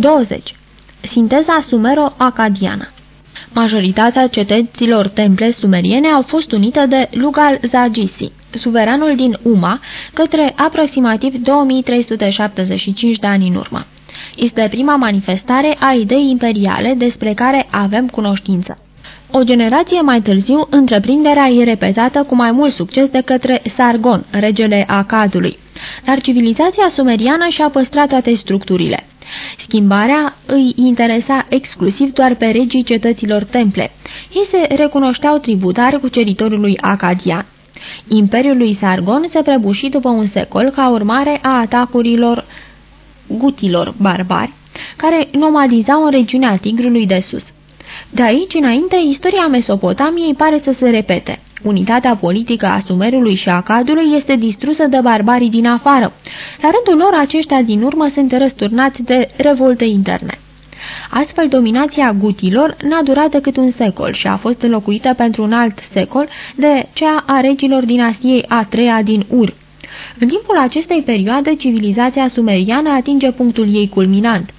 20. Sinteza sumero-acadiană Majoritatea cetăților temple sumeriene au fost unite de Lugal Zagisi, suveranul din Uma, către aproximativ 2375 de ani în urmă. Este prima manifestare a ideii imperiale despre care avem cunoștință. O generație mai târziu, întreprinderea e repetată cu mai mult succes de către Sargon, regele Acadului, dar civilizația sumeriană și-a păstrat toate structurile. Schimbarea îi interesa exclusiv doar pe regii cetăților temple. Ei se recunoșteau tributari cuceritorului acadian. Imperiul lui Sargon se prăbuși după un secol ca urmare a atacurilor gutilor barbari, care nomadizau în regiunea Tigrului de Sus. De aici înainte, istoria Mesopotamiei pare să se repete. Unitatea politică a Sumerului și a Cadului este distrusă de barbarii din afară. La rândul lor, aceștia din urmă sunt răsturnați de revolte interne. Astfel, dominația gutilor n-a durat decât un secol și a fost înlocuită pentru un alt secol de cea a regilor dinastiei a treia din Ur. În timpul acestei perioade, civilizația sumeriană atinge punctul ei culminant,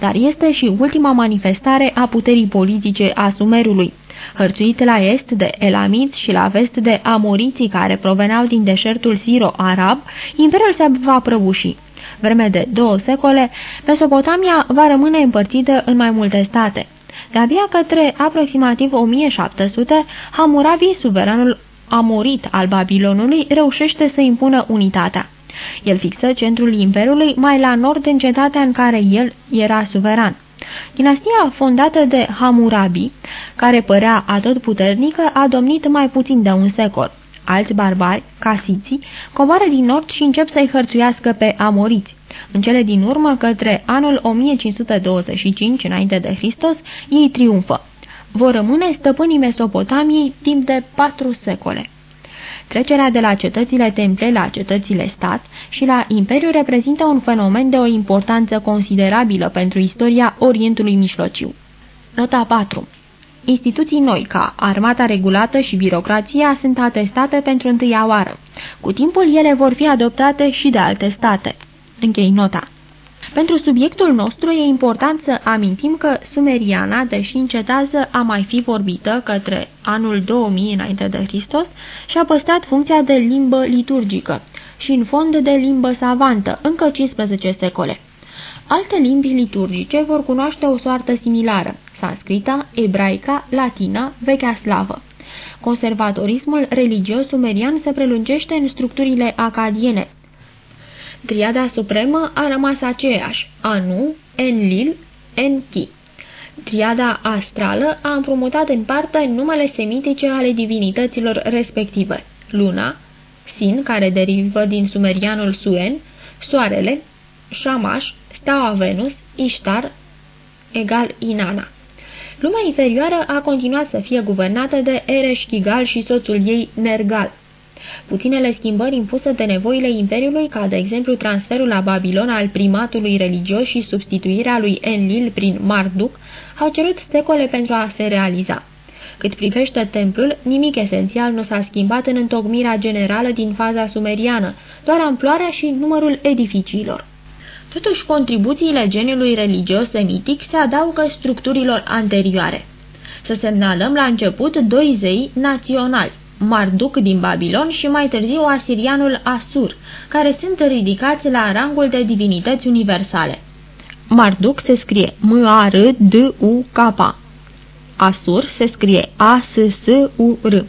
dar este și ultima manifestare a puterii politice a Sumerului. Hărțuit la est de elamiți și la vest de amoriții care proveneau din deșertul siro-arab, imperiul se va prăbuși. Vreme de două secole, Mesopotamia va rămâne împărțită în mai multe state. De-abia către aproximativ 1700, Hammurabi, suveranul amorit al Babilonului, reușește să impună unitatea. El fixă centrul imperiului mai la nord în cetatea în care el era suveran. Dinastia fondată de Hammurabi, care părea atotputernică, a domnit mai puțin de un secol. Alți barbari, casiții, coboară din nord și încep să-i hărțuiască pe amoriți. În cele din urmă, către anul 1525 înainte de Hristos, ei triumfă. Vor rămâne stăpânii Mesopotamiei timp de patru secole. Trecerea de la cetățile temple la cetățile stat și la imperiu reprezintă un fenomen de o importanță considerabilă pentru istoria Orientului Mijlociu. Nota 4 Instituții noi, ca armata regulată și birocrația, sunt atestate pentru întâia oară. Cu timpul ele vor fi adoptate și de alte state. Închei nota. Pentru subiectul nostru e important să amintim că sumeriana, deși încetează a mai fi vorbită către anul 2000 înainte de Hristos, și-a păstrat funcția de limbă liturgică și în fond de limbă savantă, încă 15 secole. Alte limbi liturgice vor cunoaște o soartă similară, sanscrita, ebraica, latina, vechea slavă. Conservatorismul religios sumerian se prelungește în structurile acadiene, Triada supremă a rămas aceeași, Anu, Enlil, Enki. Triada astrală a împrumutat în parte numele semitice ale divinităților respective, Luna, Sin, care derivă din sumerianul Suen, Soarele, Shamash, Steaua Venus, Ishtar, egal Inanna. Lumea inferioară a continuat să fie guvernată de Eresh Kigal și soțul ei Nergal. Puținele schimbări impuse de nevoile Imperiului, ca de exemplu transferul la Babilon al primatului religios și substituirea lui Enlil prin Marduk, au cerut secole pentru a se realiza. Cât privește templul, nimic esențial nu s-a schimbat în întocmirea generală din faza sumeriană, doar amploarea și numărul edificiilor. Totuși, contribuțiile geniului religios semitic se adaugă structurilor anterioare. Să semnalăm la început doi zei naționali, Marduk din Babilon și mai târziu asirianul Asur, care sunt ridicați la rangul de divinități universale. Marduk se scrie M-A-R-D-U-K. Asur se scrie A-S-S-U-R.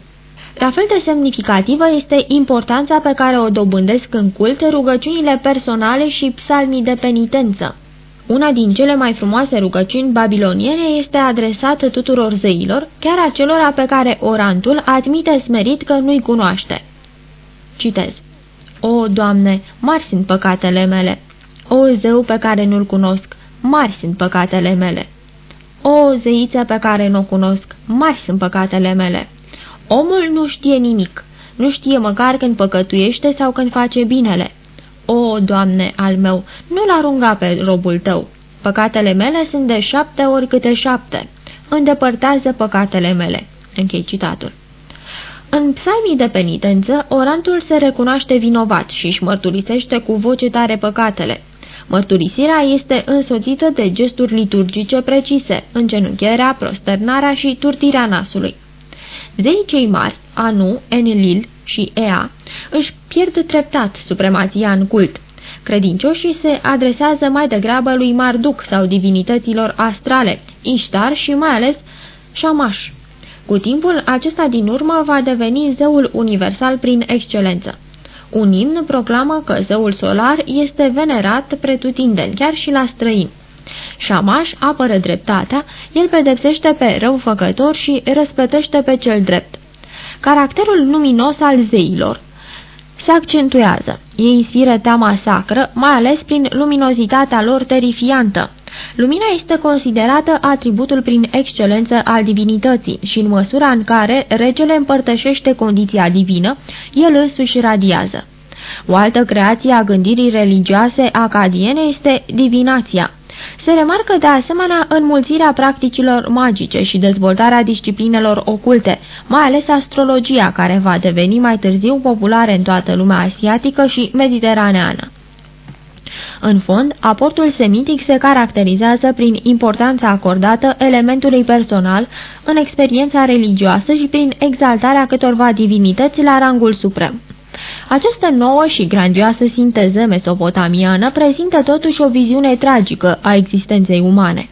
La fel de semnificativă este importanța pe care o dobândesc în cult rugăciunile personale și psalmii de penitență. Una din cele mai frumoase rugăciuni babiloniene este adresată tuturor zeilor, chiar acelora pe care orantul admite smerit că nu-i cunoaște. Citez. O, Doamne, mari sunt păcatele mele! O, zeu pe care nu-l cunosc, mari sunt păcatele mele! O, zeiță pe care nu o cunosc, mari sunt păcatele mele! Omul nu știe nimic, nu știe măcar când păcătuiește sau când face binele. O, Doamne, al meu, nu-l arunca pe robul tău. Păcatele mele sunt de șapte ori câte șapte. Îndepărtează păcatele mele. Închei citatul. În psalmii de penitență, orantul se recunoaște vinovat și își mărturisește cu voce tare păcatele. Mărturisirea este însoțită de gesturi liturgice precise, îngenunchierea, prosternarea și turtirea nasului. Zeii cei mari, Anu, Enlil și Ea, își pierd treptat supremația în cult. Credincioșii se adresează mai degrabă lui Marduk sau divinităților astrale, Ishtar și mai ales Shamash. Cu timpul, acesta din urmă va deveni zeul universal prin excelență. Un imn proclamă că zeul solar este venerat pretutindeni, chiar și la străini. Shamash apără dreptatea, el pedepsește pe răufăcător și răsplătește pe cel drept. Caracterul luminos al zeilor se accentuează. Ei inspiră teama sacră, mai ales prin luminozitatea lor terifiantă. Lumina este considerată atributul prin excelență al divinității și în măsura în care regele împărtășește condiția divină, el însuși radiază. O altă creație a gândirii religioase acadiene este divinația. Se remarcă de asemenea înmulțirea practicilor magice și dezvoltarea disciplinelor oculte, mai ales astrologia, care va deveni mai târziu populară în toată lumea asiatică și mediteraneană. În fond, aportul semitic se caracterizează prin importanța acordată elementului personal în experiența religioasă și prin exaltarea câtorva divinități la rangul suprem. Această nouă și grandioasă sinteză mesopotamiană prezintă totuși o viziune tragică a existenței umane.